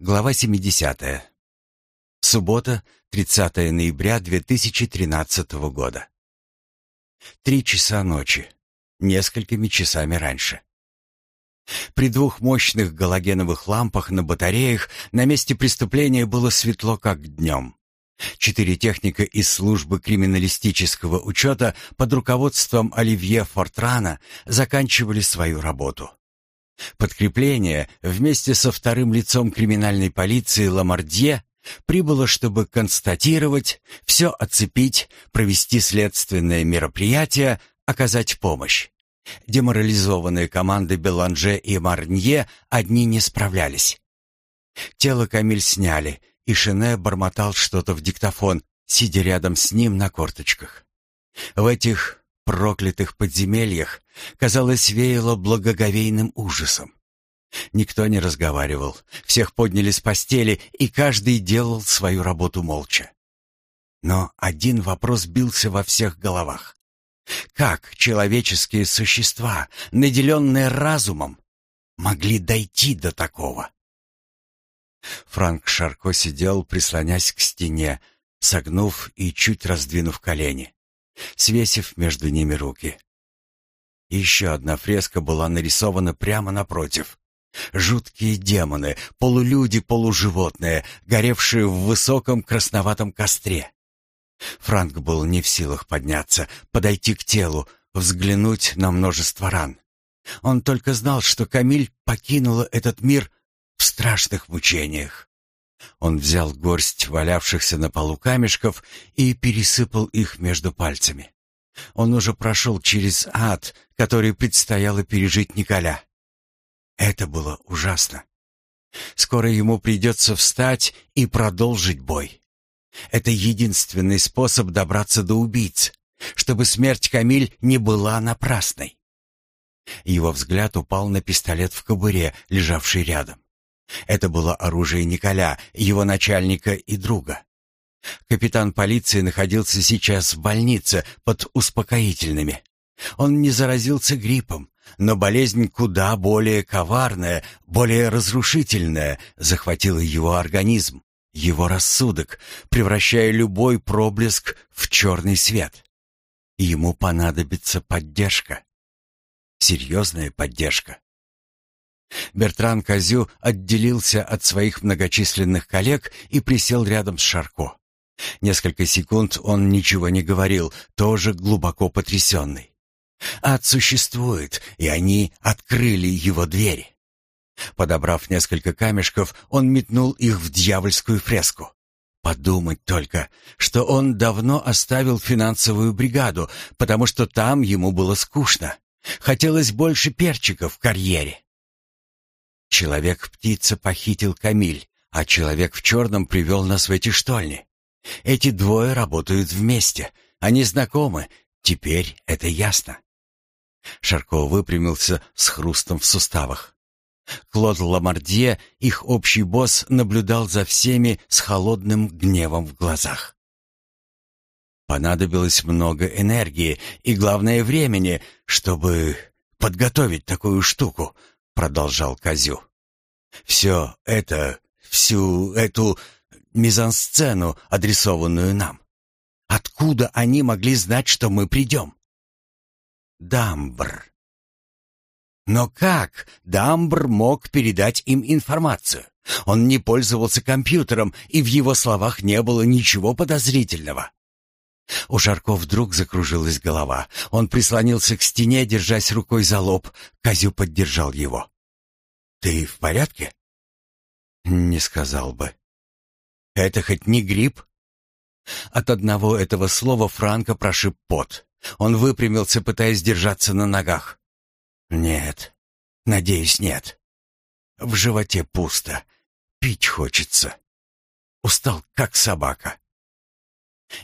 Глава 70. Суббота, 30 ноября 2013 года. Три часа ночи. Несколькими часами раньше. При двух мощных галогеновых лампах на батареях на месте преступления было светло, как днем. Четыре техника из службы криминалистического учета под руководством Оливье Фортрана заканчивали свою работу. Подкрепление вместе со вторым лицом криминальной полиции Ламардье прибыло, чтобы констатировать, все оцепить, провести следственное мероприятие, оказать помощь. Деморализованные команды Беланже и Марнье одни не справлялись. Тело Камиль сняли, и Шене бормотал что-то в диктофон, сидя рядом с ним на корточках. В этих проклятых подземельях, казалось, веяло благоговейным ужасом. Никто не разговаривал, всех подняли с постели, и каждый делал свою работу молча. Но один вопрос бился во всех головах. Как человеческие существа, наделенные разумом, могли дойти до такого? Франк Шарко сидел, прислонясь к стене, согнув и чуть раздвинув колени, свесив между ними руки. Еще одна фреска была нарисована прямо напротив. Жуткие демоны, полулюди, полуживотные, горевшие в высоком красноватом костре. Франк был не в силах подняться, подойти к телу, взглянуть на множество ран. Он только знал, что Камиль покинула этот мир в страшных мучениях. Он взял горсть валявшихся на полу камешков и пересыпал их между пальцами. Он уже прошел через ад, который предстояло пережить Николя. Это было ужасно. Скоро ему придется встать и продолжить бой. Это единственный способ добраться до убийц, чтобы смерть Камиль не была напрасной. Его взгляд упал на пистолет в кобуре, лежавший рядом. Это было оружие Николя, его начальника и друга. Капитан полиции находился сейчас в больнице под успокоительными. Он не заразился гриппом, но болезнь куда более коварная, более разрушительная захватила его организм, его рассудок, превращая любой проблеск в черный свет. Ему понадобится поддержка. Серьезная поддержка. Бертран Козю отделился от своих многочисленных коллег и присел рядом с Шарко. Несколько секунд он ничего не говорил, тоже глубоко потрясенный. Ад существует, и они открыли его двери. Подобрав несколько камешков, он метнул их в дьявольскую фреску. Подумать только, что он давно оставил финансовую бригаду, потому что там ему было скучно. Хотелось больше перчиков в карьере. Человек-птица похитил Камиль, а человек в черном привел нас в эти штольни. Эти двое работают вместе. Они знакомы. Теперь это ясно. Шарко выпрямился с хрустом в суставах. Клод Ламардье, их общий босс, наблюдал за всеми с холодным гневом в глазах. Понадобилось много энергии и, главное, времени, чтобы подготовить такую штуку, продолжал Козю. Все это, всю эту мизансцену, адресованную нам. Откуда они могли знать, что мы придем? Дамбр. Но как Дамбр мог передать им информацию? Он не пользовался компьютером, и в его словах не было ничего подозрительного. У Жарко вдруг закружилась голова. Он прислонился к стене, держась рукой за лоб. Козю поддержал его. «Ты в порядке?» «Не сказал бы». «Это хоть не грипп?» От одного этого слова Франко прошиб пот. Он выпрямился, пытаясь держаться на ногах. «Нет, надеюсь, нет. В животе пусто. Пить хочется. Устал, как собака».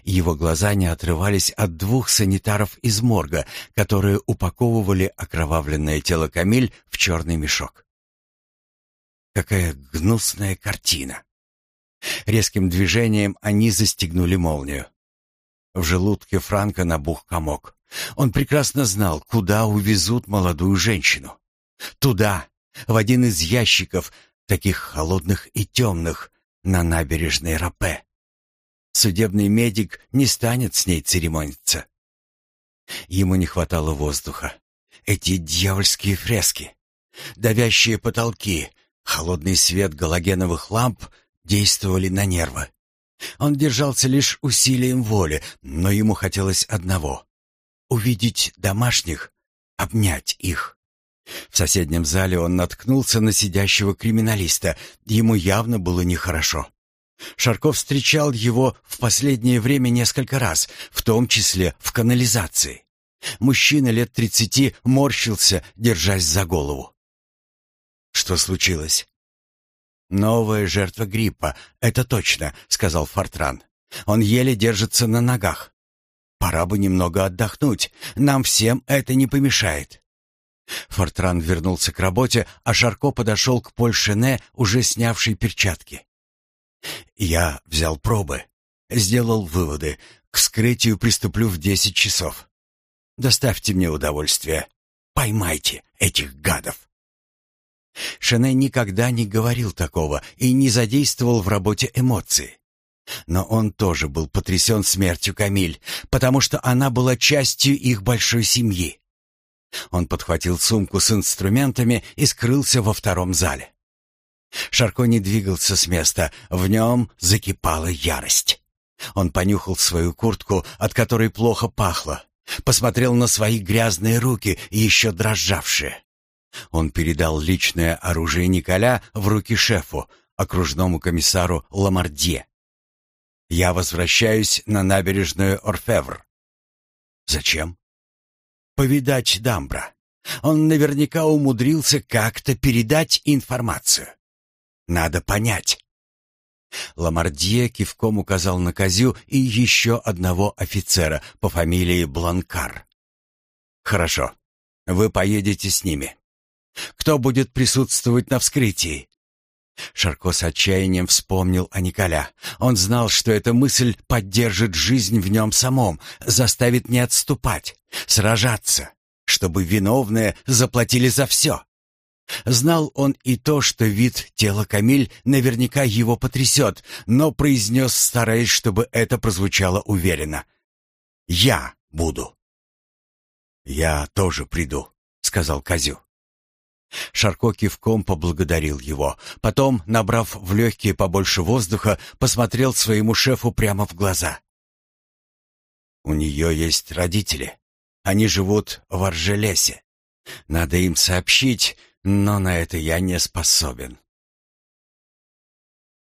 Его глаза не отрывались от двух санитаров из морга, которые упаковывали окровавленное тело Камиль в черный мешок. Какая гнусная картина! Резким движением они застегнули молнию. В желудке Франка набух комок. Он прекрасно знал, куда увезут молодую женщину. Туда, в один из ящиков, таких холодных и темных, на набережной Рапе. Судебный медик не станет с ней церемониться. Ему не хватало воздуха. Эти дьявольские фрески, давящие потолки, холодный свет галогеновых ламп действовали на нервы. Он держался лишь усилием воли, но ему хотелось одного — увидеть домашних, обнять их. В соседнем зале он наткнулся на сидящего криминалиста. Ему явно было нехорошо. Шарков встречал его в последнее время несколько раз, в том числе в канализации. Мужчина лет тридцати морщился, держась за голову. Что случилось? Новая жертва гриппа, это точно, сказал Фортран. Он еле держится на ногах. Пора бы немного отдохнуть. Нам всем это не помешает. Фортран вернулся к работе, а Шарко подошел к Польшене, уже снявшей перчатки. Я взял пробы, сделал выводы. К скрытию приступлю в десять часов. Доставьте мне удовольствие. Поймайте этих гадов. Шене никогда не говорил такого и не задействовал в работе эмоции. Но он тоже был потрясен смертью Камиль, потому что она была частью их большой семьи. Он подхватил сумку с инструментами и скрылся во втором зале. Шарко не двигался с места, в нем закипала ярость. Он понюхал свою куртку, от которой плохо пахло, посмотрел на свои грязные руки, еще дрожавшие. Он передал личное оружие Николя в руки шефу, окружному комиссару Ламардье. «Я возвращаюсь на набережную Орфевр». «Зачем?» «Повидать Дамбра. Он наверняка умудрился как-то передать информацию. Надо понять». Ламардье кивком указал на Козю и еще одного офицера по фамилии Бланкар. «Хорошо, вы поедете с ними. Кто будет присутствовать на вскрытии?» Шарко с отчаянием вспомнил о Николя. Он знал, что эта мысль поддержит жизнь в нем самом, заставит не отступать, сражаться, чтобы виновные заплатили за все. Знал он и то, что вид тела Камиль наверняка его потрясет, но произнес, стараясь, чтобы это прозвучало уверенно. «Я буду». «Я тоже приду», — сказал Козю. Шарко кивком поблагодарил его. Потом, набрав в легкие побольше воздуха, посмотрел своему шефу прямо в глаза. «У нее есть родители. Они живут в Аржелесе. Надо им сообщить, но на это я не способен.